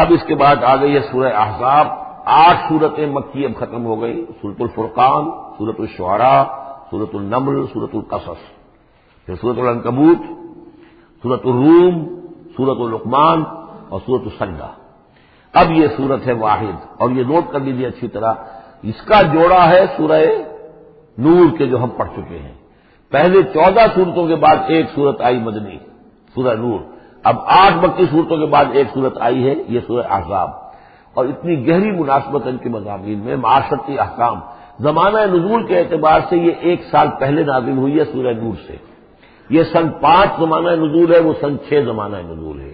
اب اس کے بعد آ گئی ہے سورہ احزاب، آٹھ صورتیں مکی اب ختم ہو گئی سورت الفرقان سورت الشعراء سورت النمل سورت القصص، پھر سورت العنکبوت سورت الروم سورت العقمان اور سورت السجدہ اب یہ سورت ہے واحد، اور یہ نوٹ کر لیجیے اچھی طرح، اس کا جوڑا ہے سورہ نور کے جو ہم پڑھ چکے ہیں۔ پہلے چودہ صورتوں کے بعد ایک صورت آئی مدنی، سورہ نور۔ اب آٹھ بکی صورتوں کے بعد ایک صورت آئی ہے، یہ سورہ احزاب۔ اور اتنی گہری مناسبت ان کے مضامین میں، معاشرتی احکام۔ زمانہ نزول کے اعتبار سے یہ ایک سال پہلے نازل ہوئی ہے سورہ نور سے۔ یہ سن پانچ زمانہ نزول ہے، وہ سن چھ زمانہ نزول ہے۔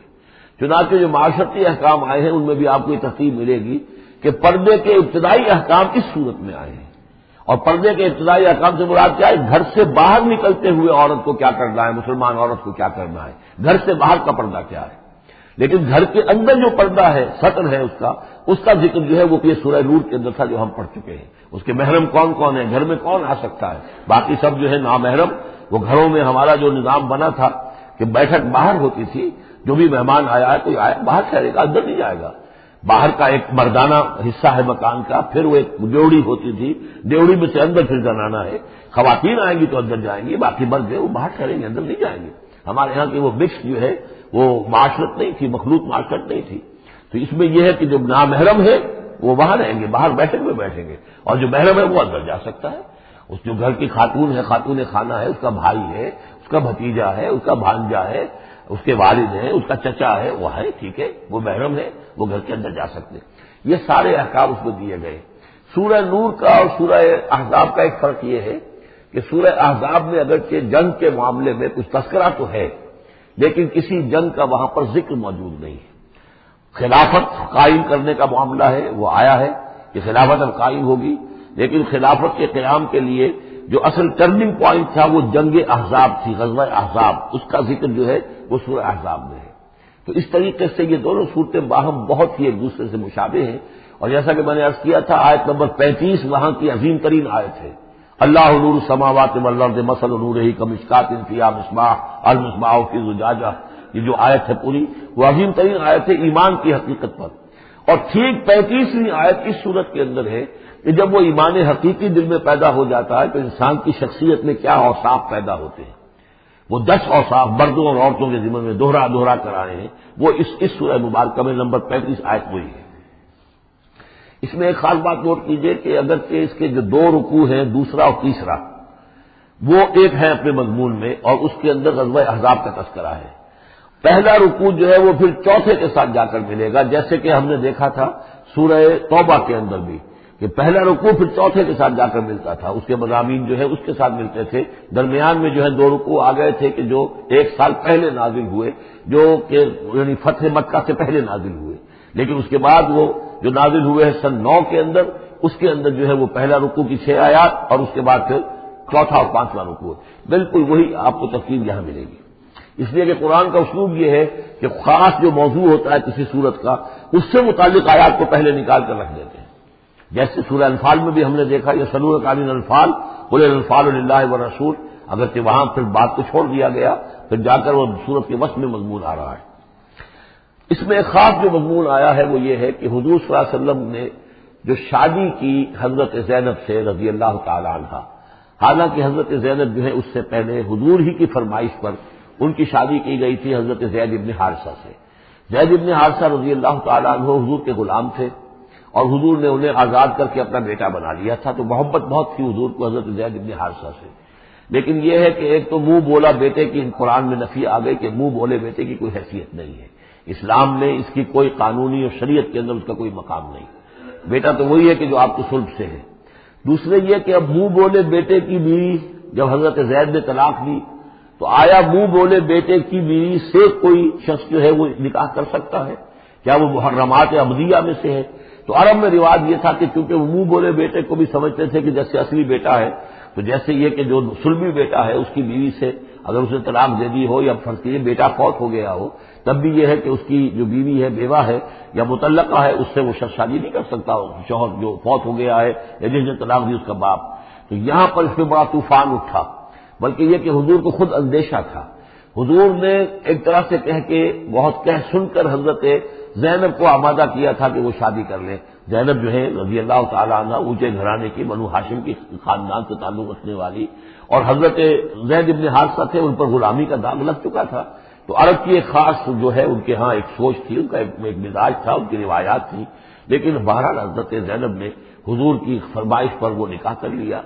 چنانچہ جو معاشرتی احکام آئے ہیں، ان میں بھی آپ کو یہ ترتیب ملے گی کہ پردے کے ابتدائی احکام اس صورت میں آئے ہیں۔ اور پردے کے ابتدائی احکام سے مراد کیا ہے؟ گھر سے باہر نکلتے ہوئے عورت کو کیا کرنا ہے؟ مسلمان عورت کو کیا کرنا ہے؟ گھر سے باہر کا پردہ کیا ہے؟ لیکن گھر کے اندر جو پردہ ہے، سطر ہے اس کا اس کا ذکر جو ہے وہ یہ سورہ نور کے اندر تھا جو ہم پڑھ چکے ہیں۔ اس کے محرم کون کون ہے گھر میں کون آ سکتا ہے؟ باقی سب جو ہے نامحرم، وہ گھروں میں ہمارا جو نظام بنا تھا کہ بیٹھک باہر ہوتی تھی، جو بھی مہمان آیا ہے، کوئی آیا، باہر ٹھہرے گا، اندر نہیں جائے گا۔ باہر کا ایک مردانہ حصہ ہے مکان کا، پھر وہ ایک ڈیوڑی ہوتی تھی۔ ڈیوڑی میں سے اندر پھر زنانا ہے۔ خواتین آئیں گی تو اندر جائیں گی، باقی مرد جو وہ باہر ٹھہریں گے، اندر نہیں جائیں گے۔ ہمارے یہاں کی وہ مکس جو ہے، وہ معاشرت نہیں تھی، مخلوط معاشرت نہیں تھی۔ تو اس میں یہ ہے کہ جو نامحرم ہے، وہ وہاں رہیں گے، باہر بیٹھے ہوئے بیٹھیں گے۔ اور جو محرم ہے، وہ اندر جا سکتا ہے۔ اس جو گھر کی خاتون ہے، خاتون خانہ ہے، اس کا بھائی ہے، اس کا بھتیجا ہے، اس کا بھانجا ہے، اس کے والد ہیں، اس کا چچا ہے، وہ ہے، ٹھیک ہے، وہ محرم ہے۔ وہ گھر کے اندر جا سکتے۔ یہ سارے احکام اس کو دیے گئے۔ سورہ نور کا اور سورہ احزاب کا ایک فرق یہ ہے کہ سورہ احزاب میں اگرچہ جنگ کے معاملے میں کچھ تذکرہ تو ہے، لیکن کسی جنگ کا وہاں پر ذکر موجود نہیں ہے۔ خلافت قائم کرنے کا معاملہ ہے، وہ آیا ہے کہ خلافت اب قائم ہوگی، لیکن خلافت کے قیام کے لیے جو اصل ٹرننگ پوائنٹ تھا وہ جنگ احزاب تھی، غزوہ احزاب۔ اس کا ذکر جو ہے وہ سورہ احزاب میں ہے۔ تو اس طریقے سے یہ دونوں صورتیں باہم بہت ہی ایک دوسرے سے مشابہ ہیں۔ اور جیسا کہ میں نے عرض کیا تھا، آیت نمبر پینتیس، وہاں کی عظیم ترین آیت ہے۔ اللہ نور سماوات ملرد مسل نور ہی کمشکات انفیا مصباح المصباح کی زجاجہ۔ یہ جو آیت ہے پوری، وہ عظیم ترین آیت ہے ایمان کی حقیقت پر۔ اور ٹھیک پینتیسویں آیت اس صورت کے اندر ہے کہ جب وہ ایمان حقیقی دل میں پیدا ہو جاتا ہے تو انسان کی شخصیت میں کیا اوساف پیدا ہوتے ہیں۔ وہ دس اوساف مردوں اور عورتوں کے ذمہ میں دوہرا دوہرا کر آئے ہیں۔ وہ اس اس سورہ مبارکہ میں نمبر پینتیس آیت ہوئی ہے۔ اس میں ایک خاص بات نوٹ کیجیے کہ اگر کہ اس کے جو دو رکوع ہیں، دوسرا اور تیسرا، وہ ایک ہے اپنے مضمون میں اور اس کے اندر غزوہ احزاب کا تذکرہ ہے۔ پہلا رکوع جو ہے وہ پھر چوتھے کے ساتھ جا کر ملے گا، جیسے کہ ہم نے دیکھا تھا سورہ توبہ کے اندر بھی۔ کہ پہلا رکوع پھر چوتھے کے ساتھ جا کر ملتا تھا۔ اس کے مضامین جو ہے اس کے ساتھ ملتے تھے۔ درمیان میں جو ہے دو رکوع آ گئے تھے کہ جو ایک سال پہلے نازل ہوئے، جو کہ یعنی فتح مکہ سے پہلے نازل ہوئے۔ لیکن اس کے بعد وہ جو نازل ہوئے ہیں سن نو کے اندر، اس کے اندر جو ہے وہ پہلا رکوع کی چھ آیات اور اس کے بعد پھر چوتھا اور پانچواں رکوع۔ بالکل وہی آپ کو تفصیل یہاں ملے گی۔ اس لیے کہ قرآن کا اسلوب یہ ہے کہ خاص جو موضوع ہوتا ہے کسی صورت کا، اس سے متعلق آیات کو پہلے نکال کر رکھ دیتے ہیں۔ جیسے سورہ انفال میں بھی ہم نے دیکھا، یہ سنور قالین الفال بولے الفال اللہ و رسول، اگرچہ وہاں پھر بات کو چھوڑ دیا گیا، پھر جا کر وہ سورت کے وقت میں مضمون آ رہا ہے۔ اس میں ایک خاص جو مضمون آیا ہے وہ یہ ہے کہ حضور صلی اللہ علیہ وسلم نے جو شادی کی حضرت زینب سے رضی اللہ تعالی عنہ، حالانکہ حضرت زینب جو ہے اس سے پہلے حضور ہی کی فرمائش پر ان کی شادی کی گئی تھی حضرت زید ابن حارثہ سے۔ زید ابن حارثہ رضی اللہ تعالیٰ عنہ حضور کے غلام تھے۔ اور حضور نے انہیں آزاد کر کے اپنا بیٹا بنا لیا تھا تو محبت بہت تھی حضور کو حضرت زید ابن حارثہ سے۔ لیکن یہ ہے کہ ایک تو منہ بولا بیٹے کی قرآن میں نفی آ گئی کہ منہ بولے بیٹے کی کوئی حیثیت نہیں ہے۔ اسلام میں اس کی کوئی قانونی اور شریعت کے اندر اس کا کوئی مقام نہیں۔ بیٹا تو وہی ہے کہ جو آپ کو سلب سے ہے۔ دوسرے یہ کہ اب منہ بولے بیٹے کی بیوی جب حضرت زید نے طلاق دی تو آیا منہ بولے بیٹے کی بیوی سے کوئی شخص جو ہے وہ نکاح کر سکتا ہے؟ کیا وہ محرمات ابدیہ میں سے ہے؟ تو عرب میں رواج یہ تھا کہ چونکہ وہ منہ بولے بیٹے کو بھی سمجھتے تھے کہ جیسے اصلی بیٹا ہے، تو جیسے یہ کہ جو سلمی بیٹا ہے، اس کی بیوی سے اگر اسے طلاق دے دی ہو یا فرض کیجیے بیٹا فوت ہو گیا ہو، تب بھی یہ ہے کہ اس کی جو بیوی ہے، بیوہ ہے یا متعلقہ ہے، اس سے وہ شخص شادی نہیں کر سکتا شوہر جو فوت ہو گیا ہے یا جس نے طلاق دی، اس کا باپ۔ تو یہاں پر اس میں بڑا طوفان اٹھا، بلکہ یہ کہ حضور کو خود اندیشہ تھا۔ حضور نے ایک طرح سے کہہ کے بہت کہہ سن کر حضرت زینب کو آمادہ کیا تھا کہ وہ شادی کر لیں۔ زینب جو ہے رضی اللہ تعالیٰ عنہ اونچے گھرانے کی بنو ہاشم کی خاندان سے تعلق رکھنے والی اور حضرت زید ابن حادثہ تھے، ان پر غلامی کا داغ لگ چکا تھا۔ تو عرب کی ایک خاص جو ہے ان کے ہاں ایک سوچ تھی، ان کا ایک مزاج تھا، ان کی روایات تھی۔ لیکن بہرحال حضرت زینب نے حضور کی فرمائش پر وہ نکاح کر لیا۔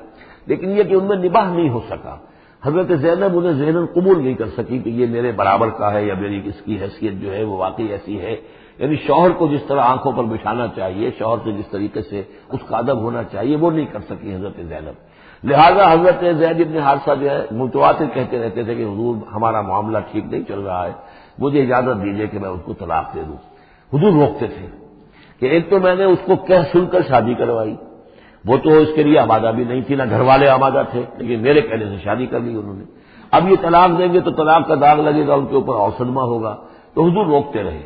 لیکن یہ کہ ان میں نباہ نہیں ہو سکا۔ حضرت زینب انہیں ذہن قبول نہیں کر سکی کہ یہ میرے برابر کا ہے یا میری اس کی حیثیت جو ہے وہ واقعی ایسی ہے۔ یعنی شوہر کو جس طرح آنکھوں پر بچھانا چاہیے، شوہر سے جس طریقے سے اس کا ادب ہونا چاہیے، وہ نہیں کر سکی حضرت زینب۔ لہذا حضرت زید ابن حادثہ جو ہے، متواتر کہتے رہتے تھے کہ حضور ہمارا معاملہ ٹھیک نہیں چل رہا ہے، مجھے اجازت دیجیے کہ میں اس کو طلاق دے دوں۔ حضور روکتے تھے کہ ایک تو میں نے اس کو کہہ سن کر شادی کروائی وہ تو اس کے لیے آبادہ بھی نہیں تھی، نہ گھر والے آبادہ تھے، لیکن میرے کہنے سے شادی کر لی انہوں نے۔ اب یہ طلاق دیں گے تو طلاق کا داغ لگے گا، ان کے اوپر اوسدما ہوگا۔ تو حضور روکتے رہے۔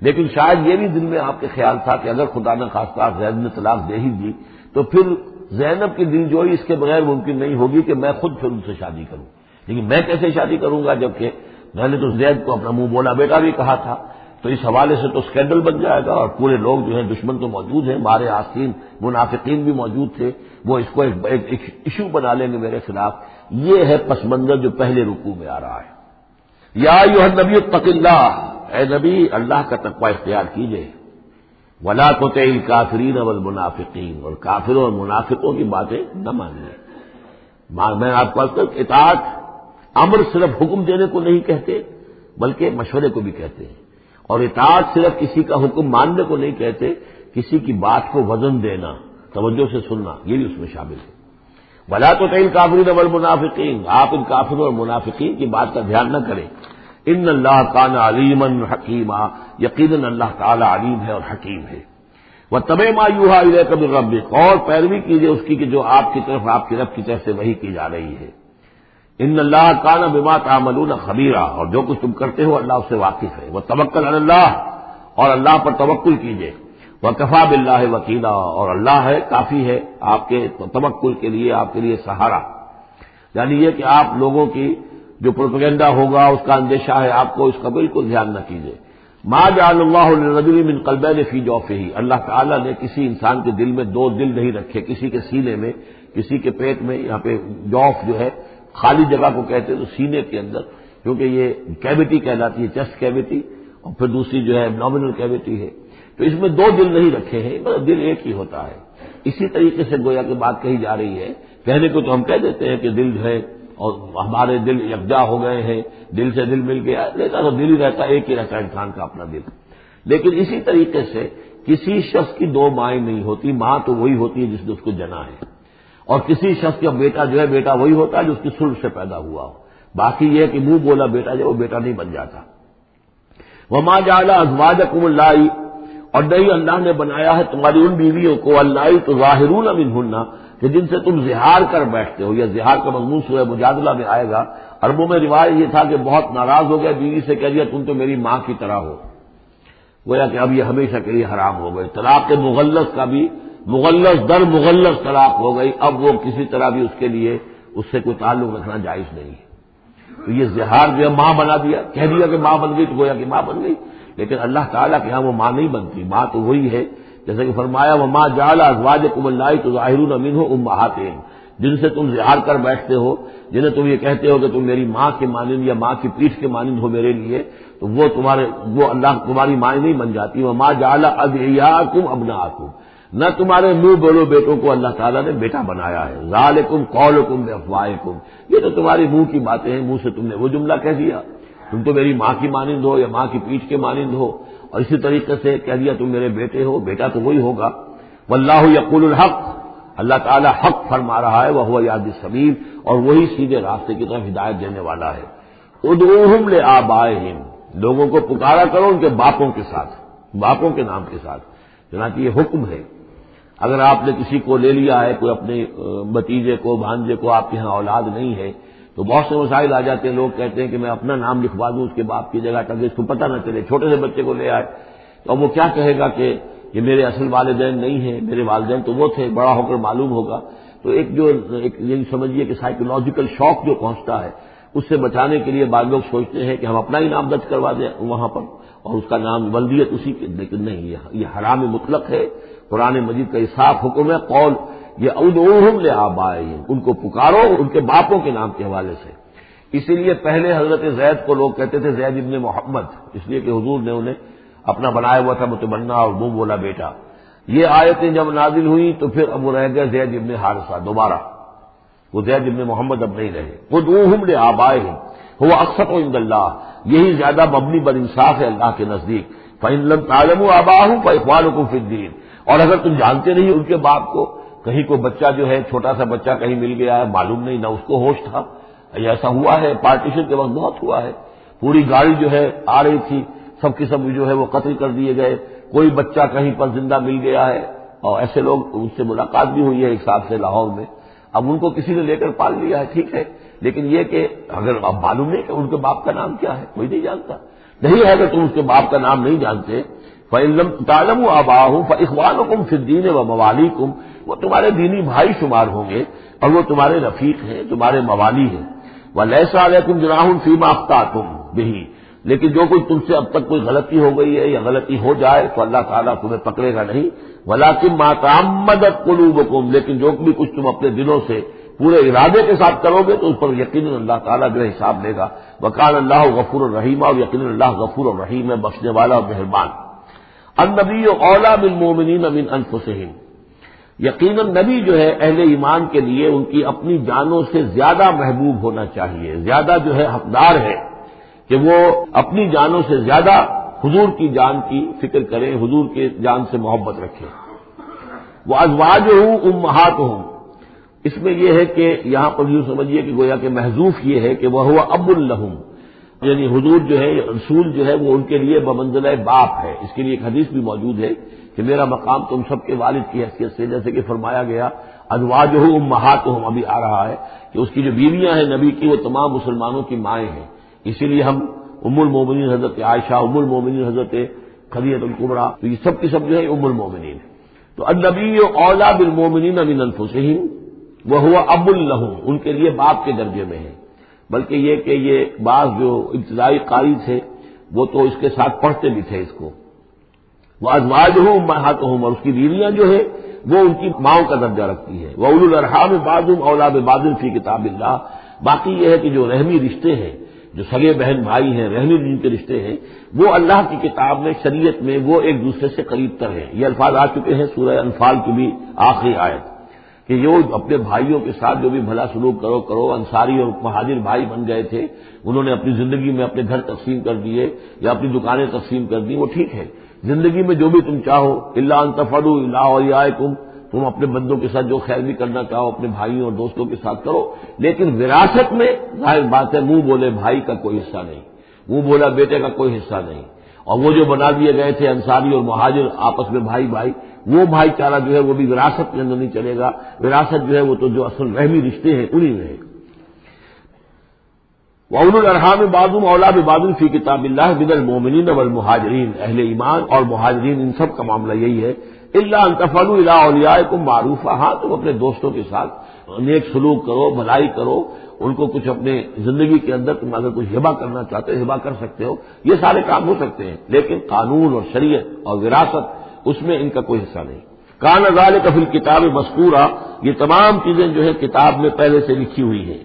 لیکن شاید یہ بھی دل میں آپ کے خیال تھا کہ اگر خدا نہ خاص زید نے طلاق دے ہی دی، تو پھر زینب کی دل جوئی اس کے بغیر ممکن نہیں ہوگی کہ میں خود پھر ان سے شادی کروں۔ لیکن میں کیسے شادی کروں گا جبکہ میں نے تو زید کو اپنا منہ بولا، بیٹا بھی کہا تھا۔ تو اس حوالے سے تو اسکینڈل بن جائے گا اور پورے لوگ جو ہیں دشمن تو موجود ہیں، مارے آستین، منافقین بھی موجود تھے، وہ اس کو ایک ایشو بنا لیں گے میرے خلاف۔ یہ ہے پس منظر جو پہلے رکوع میں آ رہا ہے۔ یا یو نبی اللہ۔ اے نبی، اللہ کا تقوی اختیار کیجیے ولا تو تیل کافرین اول منافقین اور کافروں اور منافقوں کی باتیں نہ مانیے۔ میں آپ کو اطاعت امر صرف حکم دینے کو نہیں کہتے، بلکہ مشورے کو بھی کہتے ہیں۔ اور اطاعت صرف کسی کا حکم ماننے کو نہیں کہتے، کسی کی بات کو وزن دینا، توجہ سے سننا، یہ بھی اس میں شامل ہے۔ بلا تو تین کافرین نول منافقین آپ ان کافروں اور منافقین کی بات کا دھیان نہ کریں۔ ان اللہ کان علیم حکیمہ یقیناً اللہ تعالی علیم ہے اور حکیم ہے۔ وہ تب مایوہا کبھی رب اور پیروی کیجیے اس کی کہ جو آپ کی طرف، آپ کی رب کی طرف سے وہی کی جا رہی ہے۔ ان اللہ کانا بما تعملون خبیرہ اور جو کچھ تم کرتے ہو اللہ اس سے واقف ہے۔ وہ توکل اللہ، اور اللہ پر توکل کیجیے وہ کفا بلّہ وکیلا، اور اللہ ہے، کافی ہے آپ کے توکل کے لیے، آپ کے لیے سہارا۔ یعنی یہ کہ آپ لوگوں کی جو پروپگنڈا ہوگا، اس کا اندیشہ ہے، آپ کو اس کا بالکل دھیان نہ کیجیے ماں جان اللہ من قلب فی جوف ہی اللہ تعالیٰ نے کسی انسان کے دل میں دو دل نہیں رکھے، کسی کے سینے میں، کسی کے پیٹ میں، یہاں پہ جوف جو ہے خالی جگہ کو کہتے ہیں تو سینے کے اندر، کیونکہ یہ کیوٹی کہلاتی ہے، چیسٹ کیوٹی اور پھر دوسری جو ہے نامنل کیوٹی ہے۔ تو اس میں دو دل نہیں رکھے ہیں مطلب دل ایک ہی ہوتا ہے۔ اسی طریقے سے گویا کی بات کہی جا رہی ہے، کہنے کو تو ہم کہہ دیتے ہیں کہ دل جو ہے، اور ہمارے دل یکجا ہو گئے ہیں، دل سے دل مل گیا لیتا تو دل ہی رہتا، ایک ہی رہتا ہے انسان کا اپنا دل۔ لیکن اسی طریقے سے کسی شخص کی دو مائیں نہیں ہوتی، ماں تو وہی ہوتی ہے جس نے اس کو جنا ہے۔ اور کسی شخص کا بیٹا جو ہے، بیٹا وہی ہوتا ہے جو اس کی سلف سے پیدا ہوا ہو۔ باقی یہ کہ منہ بولا بیٹا جو وہ بیٹا نہیں بن جاتا۔ وہ ماں جالا ازواج کم اللہ اور نہیں، اللہ نے بنایا ہے تمہاری ان بیویوں کو اللہ تو ظاہر ہننا کہ جن سے تم زہار کر بیٹھتے ہو۔ یا زہار کا مضمون سورہ مجادلہ میں آئے گا۔ اربوں میں رواج یہ تھا کہ بہت ناراض ہو گیا بیوی سے کہہ دیا، تم تو میری ماں کی طرح ہو۔ گویا کہ اب یہ ہمیشہ کے لیے حرام ہو گئے۔ طلاق کے مغلط کا بھی مغلس در مغلس طلاق ہو گئی، اب وہ کسی طرح بھی اس کے لیے اس سے کوئی تعلق رکھنا جائز نہیں ہے۔ تو یہ زہار جو ہے ماں بنا دیا، کہہ دیا کہ ماں بن گئی تو گویا کہ ماں بن گئی۔ لیکن اللہ تعالیٰ کے یہاں وہ ماں نہیں بنتی، ماں تو وہی ہے۔ جیسے کہ فرمایا وہ ماں جالا ازواج کم اللہ تو ظاہر المین ہو ام جن سے تم زہار کر بیٹھتے ہو، جنہیں تم یہ کہتے ہو کہ تم میری ماں کے مانند یا ماں کی پیٹھ کے مانند ہو میرے لیے، تو وہ تمہارے، وہ اللہ تمہاری ماں نہیں بن جاتی۔ وہ ماں جالا اب کم اب نہ نہ تمہارے منہ بولو بیٹوں کو اللہ تعالیٰ نے بیٹا بنایا ہے۔ ظال کم قول کم افواہ کم یہ تو تمہاری منہ کی باتیں ہیں، منہ سے تم نے وہ جملہ کہہ دیا۔ تم تو میری ماں کی مانند ہو یا ماں کی پیٹھ کے مانند ہو۔ اور اسی طریقے سے کہہ دیا تم میرے بیٹے ہو، بیٹا تو وہی ہوگا۔ واللہ یقول الحق۔ اللہ تعالیٰ حق فرما رہا ہے وہ ہوا یاد سبیر اور وہی سیدھے راستے کی طرف ہدایت دینے والا ہے۔ ادعوہم لے آبائے لوگوں کو پکارا کرو ان کے باپوں کے ساتھ، باپوں کے نام کے ساتھ۔ چنانچہ یہ حکم ہے اگر آپ نے کسی کو لے لیا ہے، کوئی اپنے بتیجے کو، بھانجے کو، آپ کے یہاں اولاد نہیں ہے، تو بہت سے مسائل آ جاتے ہیں۔ لوگ کہتے ہیں کہ میں اپنا نام لکھوا دوں، اس کے باپ کی جگہ تک، اس کو پتہ نہ چلے، چھوٹے سے بچے کو لے آئے۔ تو اب وہ کیا کہے گا کہ یہ میرے اصل والدین نہیں ہیں، میرے والدین تو وہ تھے، بڑا ہو کر معلوم ہوگا۔ تو ایک جو، ایک یہ سمجھیے کہ سائیکولوجیکل شوق جو پہنچتا ہے، اس سے بچانے کے لیے بعض لوگ سوچتے ہیں کہ ہم اپنا ہی نام درج کروا دیں وہاں پر، اور اس کا نام ولدیت اسی کے لیکن نہیں یہ حرام مطلق ہے۔ قرآن مجید کا یہ صاف حکم ہے، قول، یہ ادوہم لے آب آئے ان کو پکارو ان کے باپوں کے نام کے حوالے سے۔ اسی لیے پہلے حضرت زید کو لوگ کہتے تھے، زید ابن محمد، اس لیے کہ حضور نے انہیں اپنا بنایا ہوا تھا متمنا اور منہ بولا، بیٹا، یہ آیتیں جب نازل ہوئی تو پھر اب وہ رہ گیا زید ابن حارثہ، دوبارہ۔ وہ زید ابن محمد اب نہیں رہے۔ وہ دو لے آبائے وہ اکثر و اللہ، یہی زیادہ مبنی بد انصاف ہے اللہ کے نزدیک۔ فن عالم و آبا ہوں اقبال کو فدین اور اگر تم جانتے نہیں ان کے باپ کو، کہیں کوئی بچہ جو ہے، چھوٹا سا بچہ کہیں مل گیا ہے معلوم نہیں، نہ اس کو ہوش تھا۔ ایسا ہوا ہے، پارٹیشن کے وقت بہت ہوا ہے۔ پوری گاڑی جو ہے، آ رہی تھی۔ سب کے سب جو ہے، وہ قتل کر دیے گئے۔ کوئی بچہ کہیں پر زندہ مل گیا ہے۔ اور ایسے لوگ، ان سے ملاقات بھی ہوئی ہے ایک ساتھ سے لاہور میں۔ اب ان کو کسی نے لے کر پال لیا ہے، ٹھیک ہے۔ لیکن یہ کہ اگر اب معلوم نہیں کہ ان کے باپ کا نام کیا ہے، کوئی نہیں جانتا۔ نہیں ہے اگر تم اس کے باپ کا نام نہیں جانتے۔ فعلم تالم و آبا ہوں اخبار کم فدین و موالی کم وہ تمہارے دینی بھائی شمار ہوں گے اور وہ تمہارے رفیق ہیں، تمہارے موالی ہیں۔ وہ لہسا علیہ تم جناح فیم آفتہ تم بھی لیکن جو کوئی تم سے اب تک کوئی غلطی ہو گئی ہے یا غلطی ہو جائے تو اللہ تعالیٰ تمہیں پکڑے گا نہیں۔ ولاکم ماتام مدد قلوبکم لیکن جو بھی کچھ تم اپنے دلوں سے پورے ارادے کے ساتھ کرو گے تو اس پر یقیناً اللہ تعالیٰ جو حساب لے گا۔ وکال اللہ غفور الرحیم اور یقین اللہ غفور الرحیم ہے، بخشنے والا اور مہربان۔ النبی اولا بن مومنین امین انفسہم۔ یقیناً نبی جو ہے، اہل ایمان کے لیے ان کی اپنی جانوں سے زیادہ محبوب ہونا چاہیے۔ زیادہ جو ہے، حقدار ہے کہ وہ اپنی جانوں سے زیادہ حضور کی جان کی فکر کریں، حضور کے جان سے محبت رکھیں۔ وہ ازواج ہوں امہات ہوں اس میں یہ ہے کہ یہاں پر یوں سمجھیے کہ گویا کہ محضوف یہ ہے کہ وہ ہوا اب الحم یعنی حضور جو ہے، رسول جو ہے، وہ ان کے لیے بمنزل باپ ہے۔ اس کے لیے ایک حدیث بھی موجود ہے کہ میرا مقام تم سب کے والد کی حیثیت سے، جیسے کہ فرمایا گیا ادواج ہوں امہات ہوں ابھی آ رہا ہے کہ اس کی جو بیویاں ہیں نبی کی، وہ تمام مسلمانوں کی مائیں ہیں۔ اسی لیے ہم ام المومنین حضرت عائشہ، ام المومنین حضرت خلیت القبرا تو یہ سب کی سب جو ہے ام المومنین تو النبی اولا بالمومنین امین الفسین وہ ہوا اب الحم ان کے لیے باپ کے درجے میں ہے بلکہ یہ کہ یہ بعض جو ابتدائی قاری تھے، وہ تو اس کے ساتھ پڑھتے بھی تھے اس کو۔ وہ ازواج ہوں محات ہوں اور اس کی بیویاں جو ہے وہ ان کی ماؤں کا درجہ رکھتی ہے وہ اول الرحام بادم اولا بادل فی کتاب اللہ باقی یہ ہے کہ جو رحمی رشتے ہیں، جو سگے بہن بھائی ہیں، رحمی جن کے رشتے ہیں، وہ اللہ کی کتاب میں، شریعت میں وہ ایک دوسرے سے قریب تر ہیں۔ یہ الفاظ آ چکے ہیں سورہ انفال کی بھی آخری آیت۔ کہ جو اپنے بھائیوں کے ساتھ جو بھی بھلا سلوک کرو کرو، انصاری اور مہاجر بھائی بن گئے تھے، انہوں نے اپنی زندگی میں اپنے گھر تقسیم کر دیے یا اپنی دکانیں تقسیم کر دی وہ ٹھیک ہے۔ زندگی میں جو بھی تم چاہو اللہ انتفر اللہ اور تم تم اپنے بندوں کے ساتھ جو خیر بھی کرنا چاہو، اپنے بھائیوں اور دوستوں کے ساتھ کرو۔ لیکن وراثت میں ظاہر بات ہے، منہ بولے بھائی کا کوئی حصہ نہیں، منہ بولا بیٹے کا کوئی حصہ نہیں۔ اور وہ جو بنا دیے گئے تھے انصاری اور مہاجر، آپس میں بھائی بھائی وہ بھائی چارہ جو ہے وہ بھی وراثت کے اندر نہیں چلے گا۔ وراثت جو ہے وہ تو جو اصل رحمی رشتے ہیں انہیں میں وعل الرحام بادم اولا بادل فی کتاب اللہ بن المومنین والمہاجرین اہل ایمان اور مہاجرین، ان سب کا معاملہ یہی ہے۔ اللہ انتفل اللہ اولیاء کو معروف ہاں تم اپنے دوستوں کے ساتھ نیک سلوک کرو، بھلائی کرو۔ ان کو کچھ اپنے زندگی کے اندر تم اگر کچھ ہبا کرنا چاہتے ہو ہبا کر سکتے ہو۔ یہ سارے کام ہو سکتے ہیں، لیکن قانون اور شریعت اور وراثت اس میں ان کا کوئی حصہ نہیں۔ کان ازال کفل کتاب مذکورہ یہ تمام چیزیں جو ہے کتاب میں پہلے سے لکھی ہوئی ہیں۔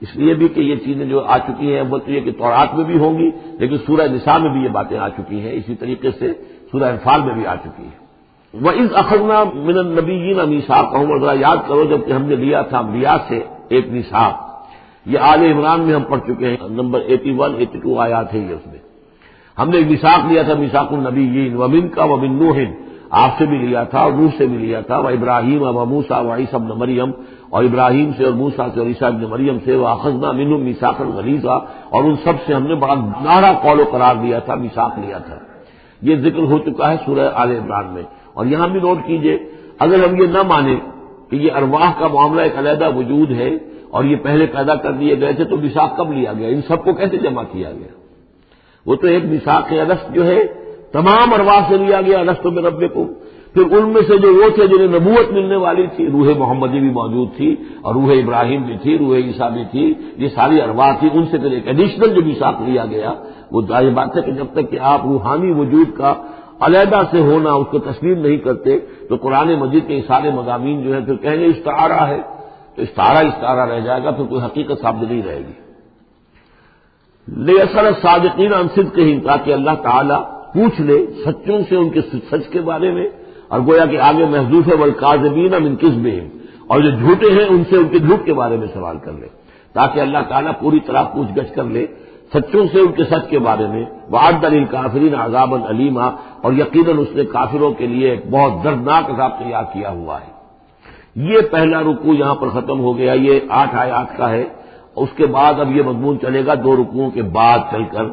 اس لیے بھی کہ یہ چیزیں جو آ چکی ہیں، وہ تو یہ کہ تورات میں بھی ہوں گی، لیکن سورہ نساء میں بھی یہ باتیں آ چکی ہیں۔ اسی طریقے سے سورہ انفال میں بھی آ چکی ہیں۔ وہ اس اخرنا من النبی میسا کہوں ذرا یاد کرو جبکہ ہم نے لیا تھا امبیا سے ایک نصاب یہ آل عمران میں ہم پڑھ چکے ہیں۔ Number eighty one eighty two آیات ہے یہ اس میں۔ ہم نے ایک مساق لیا تھا میساک النبی ومن کا ومن نوہن آپ سے بھی لیا تھا، اور روح سے بھی لیا تھا وہ ابراہیم اب موسا و عیسب نے مریم، اور ابراہیم سے اور موسا سے اور عیسیٰ ابن مریم سے وہ اخذنا من میساک الغلیزہ اور ان سب سے ہم نے بڑا نارا قول و قرار دیا تھا میساک لیا تھا۔ یہ ذکر ہو چکا ہے سورہ آل عمران میں۔ اور یہاں بھی نوٹ کیجیے، اگر ہم یہ نہ مانیں کہ یہ ارواح کا معاملہ ایک علیحدہ وجود ہے، اور یہ پہلے پیدا کر دیے گئے تھے، تو مساق کب لیا گیا؟ ان سب کو کیسے جمع کیا گیا؟ وہ تو ایک مساق الست جو ہے، تمام ارواح سے لیا گیا السط میں رب کو پھر ان میں سے جو وہ تھے جنہیں نبوت ملنے والی تھی، روح محمدی بھی موجود تھی اور روح ابراہیم بھی تھی، روح عیسیٰ بھی تھی، یہ ساری ارواح تھی، ان سے پھر ایک ایڈیشنل جو بھی لیا گیا، وہ ظاہر بات ہے کہ جب تک کہ آپ روحانی وجود کا علیحدہ سے ہونا اس کو تسلیم نہیں کرتے، تو قرآن مجید کے سارے مضامین جو ہے پھر کہیں گے استعارہ ہے، تو استعارہ استعارہ رہ جائے گا، پھر کوئی حقیقت ثابت نہیں رہے گی۔ لے اصل صادقین انصد کہیں تاکہ اللہ تعالیٰ پوچھ لے سچوں سے ان کے سچ کے بارے میں، اور گویا کہ آگے محضوف ہے، والکاذبین من کسبہم اور جو جھوٹے ہیں ان سے ان کے جھوٹ کے بارے میں سوال کر لے، تاکہ اللہ تعالیٰ پوری طرح پوچھ گچھ کر لے سچوں سے ان کے سچ کے بارے میں۔ وعد دلیل کافرین عذاب علیمہ اور یقیناً اس نے کافروں کے لیے ایک بہت دردناک عذاب تیار کیا ہوا ہے۔ یہ پہلا رکو یہاں پر ختم ہو گیا، یہ آٹھ آیات کا ہے۔ اس کے بعد اب یہ مضمون چلے گا دو رکوعوں کے بعد چل کر،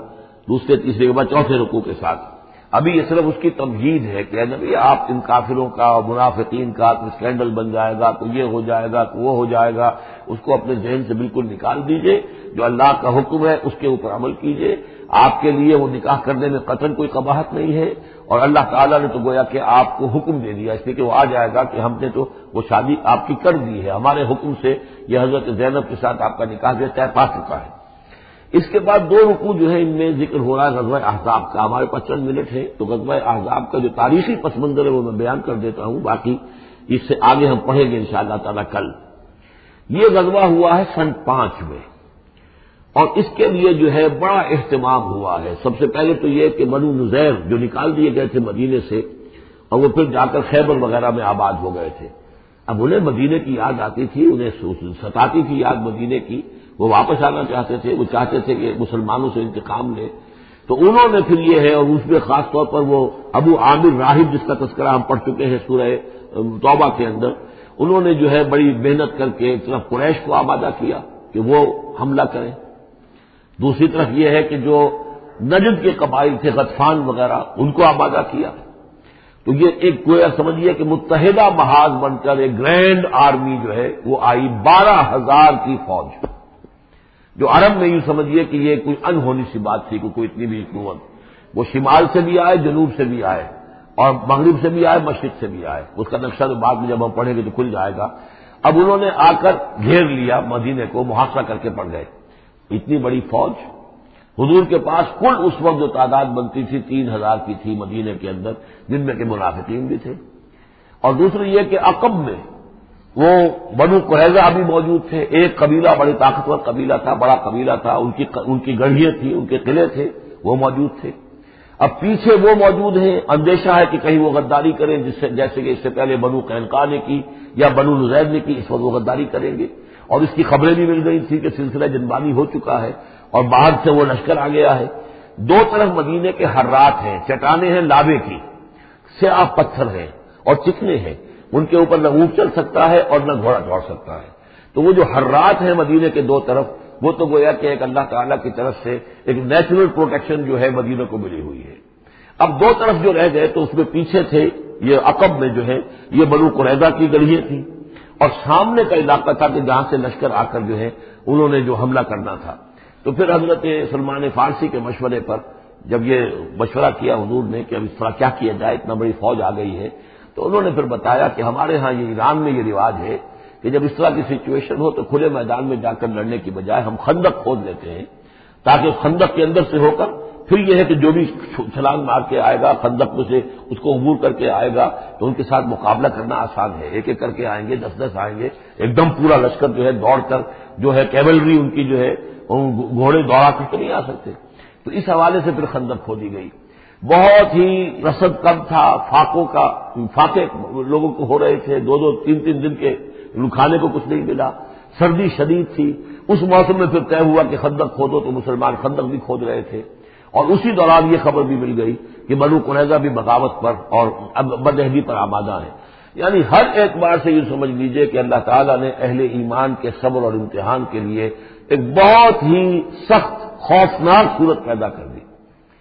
دوسرے، تیسرے کے بعد چوتھے رکوع کے ساتھ۔ ابھی یہ صرف اس کی تمہید ہے کہ نبی آپ ان کافروں کا اور منافقین کا کوئی اسکینڈل بن جائے گا، تو یہ ہو جائے گا، تو وہ ہو جائے گا، اس کو اپنے ذہن سے بالکل نکال دیجیے، جو اللہ کا حکم ہے اس کے اوپر عمل کیجیے۔ آپ کے لیے وہ نکاح کرنے میں قتل کوئی قباہت نہیں ہے، اور اللہ تعالیٰ نے تو گویا کہ آپ کو حکم دے دیا، اس لیے کہ وہ آ جائے گا کہ ہم نے تو وہ شادی آپ کی کر دی ہے۔ ہمارے حکم سے یہ حضرت زینب کے ساتھ آپ کا نکاح جو طے پا چکا ہے۔ اس کے بعد دو رکو جو ہے ان میں ذکر ہو رہا ہے غزوہ احزاب کا۔ ہمارے پاس چند منٹ ہے تو غزوہ احزاب کا جو تاریخی پس منظر ہے وہ میں بیان کر دیتا ہوں۔ باقی اس سے آگے ہم پڑھیں گے انشاءاللہ شاء اللہ تعالیٰ کل۔ یہ غزوہ ہوا ہے سن پانچ میں۔ اور اس کے لیے جو ہے بڑا اہتمام ہوا ہے۔ سب سے پہلے تو یہ کہ بنو نزیر جو نکال دیے گئے تھے مدینے سے، اور وہ پھر جا کر خیبر وغیرہ میں آباد ہو گئے تھے۔ اب انہیں مدینے کی یاد آتی تھی، انہیں ستاتی تھی یاد مدینے کی۔ وہ واپس آنا چاہتے تھے، وہ چاہتے تھے کہ مسلمانوں سے انتقام لے۔ تو انہوں نے پھر یہ ہے اور اس میں خاص طور پر وہ ابو عامر راہب جس کا تذکرہ ہم پڑھ چکے ہیں سورہ توبہ کے اندر، انہوں نے جو ہے بڑی محنت کر کے ایک طرف قریش کو آبادہ کیا کہ وہ حملہ کریں۔ دوسری طرف یہ ہے کہ جو نجد کے قبائل تھے، غطفان وغیرہ، ان کو آبادہ کیا۔ تو یہ ایک گویا سمجھیے کہ متحدہ محاذ بن کر ایک گرینڈ آرمی جو ہے، وہ آئی بارہ ہزار کی فوج۔ جو عرب میں یوں سمجھیے کہ یہ کوئی ان ہونی سی بات تھی کہ کوئی اتنی بھی حکومت، وہ شمال سے بھی آئے، جنوب سے بھی آئے، اور مغرب سے بھی آئے، مشرق سے بھی آئے۔ اس کا نقشہ تو بعد میں جب ہم پڑھیں گے تو کھل جائے گا۔ اب انہوں نے آ کر گھیر لیا مدینے کو، محاصرہ کر کے پڑ گئے۔ اتنی بڑی فوج۔ حضور کے پاس کل اس وقت جو تعداد بنتی تھی، تین ہزار کی تھی مدینے کے اندر، جن میں کہ منافقین بھی تھے۔ اور دوسری یہ کہ عقب میں وہ بنو قریضہ بھی موجود تھے۔ ایک قبیلہ بڑی طاقتور قبیلہ تھا، بڑا قبیلہ تھا، ان کی ان کی گڑھیاں تھیں، ان کے قلعے تھے، وہ موجود تھے۔ اب پیچھے وہ موجود ہیں، اندیشہ ہے کہ کہیں وہ غداری کریں، جس سے، جیسے کہ اس سے پہلے بنو قینقا نے کی یا بنو نزید نے کی، اس وقت وہ غداری کریں گے۔ اور اس کی خبریں بھی مل گئی تھی کہ سلسلہ جنبانی ہو چکا ہے اور باہر سے وہ لشکر آ گیا ہے۔ دو طرف مدینے کے ہر رات ہیں، چٹانیں ہیں، لابے کی، سیاہ پتھر ہیں اور چکنے ہیں۔ ان کے اوپر نہ اونٹ چل سکتا ہے اور نہ گھوڑا دوڑ سکتا ہے۔ تو وہ جو ہر رات ہے مدینے کے دو طرف، وہ تو گویا کہ ایک اللہ تعالیٰ کی طرف سے ایک نیچرل پروٹیکشن جو ہے مدینہ کو ملی ہوئی ہے۔ اب دو طرف جو رہ گئے تو اس میں پیچھے تھے یہ عقب میں جو ہے، یہ بنو قریدا کی گڑیاں تھیں۔ اور سامنے کا علاقہ تھا کہ جہاں سے لشکر آ کر جو ہے، انہوں نے جو حملہ کرنا تھا۔ تو پھر حضرت سلمان فارسی کے مشورے پر جب یہ مشورہ کیا حضور نے کہ اب اس طرح کیا کیا جائے، اتنا بڑی فوج آ گئی ہے۔ تو انہوں نے پھر بتایا کہ ہمارے ہاں یہ ایران میں یہ رواج ہے کہ جب اس طرح کی سچویشن ہو تو کھلے میدان میں جا کر لڑنے کی بجائے ہم خندق کھود لیتے ہیں تاکہ اس خندق کے اندر سے ہو کر پھر یہ ہے کہ جو بھی چھلانگ مار کے آئے گا، خندق میں سے اس کو عبور کر کے آئے گا، تو ان کے ساتھ مقابلہ کرنا آسان ہے۔ ایک ایک کر کے آئیں گے، دس دس آئیں گے۔ ایک دم پورا لشکر جو ہے دوڑ کر، جو ہے کیولری ان کی جو ہے گھوڑے دوڑا کر کے نہیں آ سکتے۔ تو اس حوالے سے پھر خندق کھودی گئی۔ بہت ہی رسد کم تھا، فاقوں کا، فاقے لوگوں کو ہو رہے تھے، دو دو، تین تین دن کے کھانے کو کچھ نہیں ملا۔ سردی شدید تھی۔ اس موسم میں پھر طے ہوا کہ خندق کھودو تو مسلمان خندق بھی کھود رہے تھے۔ اور اسی دوران یہ خبر بھی مل گئی کہ بنو قریضہ بھی بغاوت پر اور بدہدی پر آبادہ ہے یعنی ہر اعتبار سے یہ سمجھ لیجیے کہ اللہ تعالیٰ نے اہل ایمان کے صبر اور امتحان کے لیے ایک بہت ہی سخت، خوفناک صورت پیدا کر دی۔